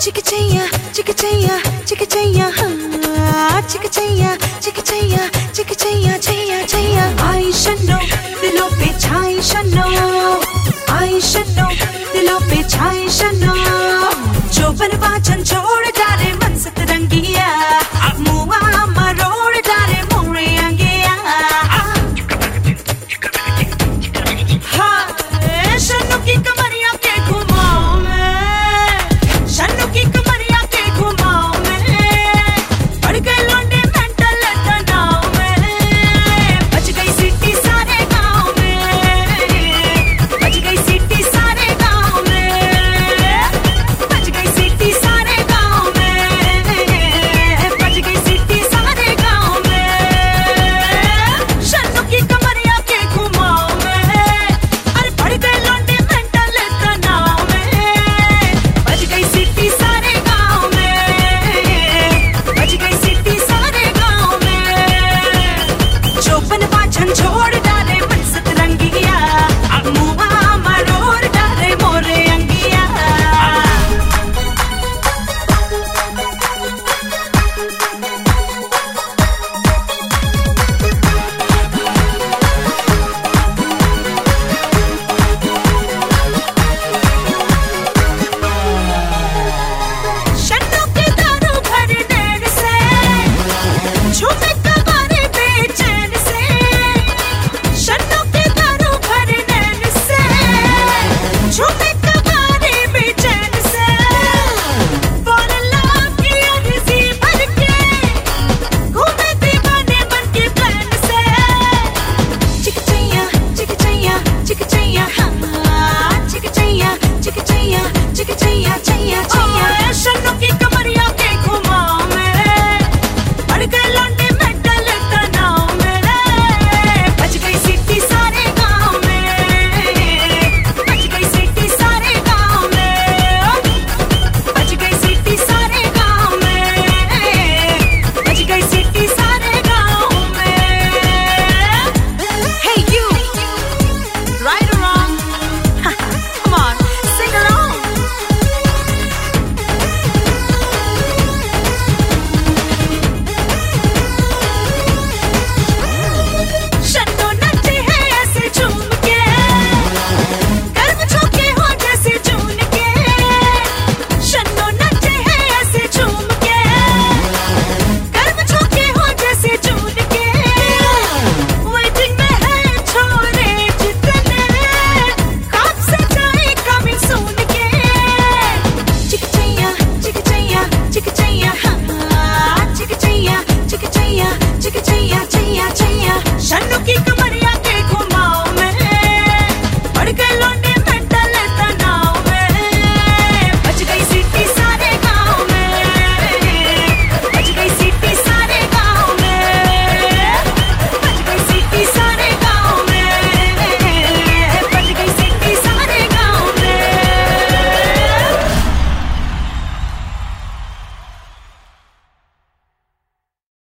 चिक चैया चिक चैया चिक चैया हाँ चिक चैया चिक चैया चिक चैया चैया चैया आई शनो, दिलों पे छाई शनो। आई शनो, दिलों पे छाई शनो। जो बनवाचन छोड़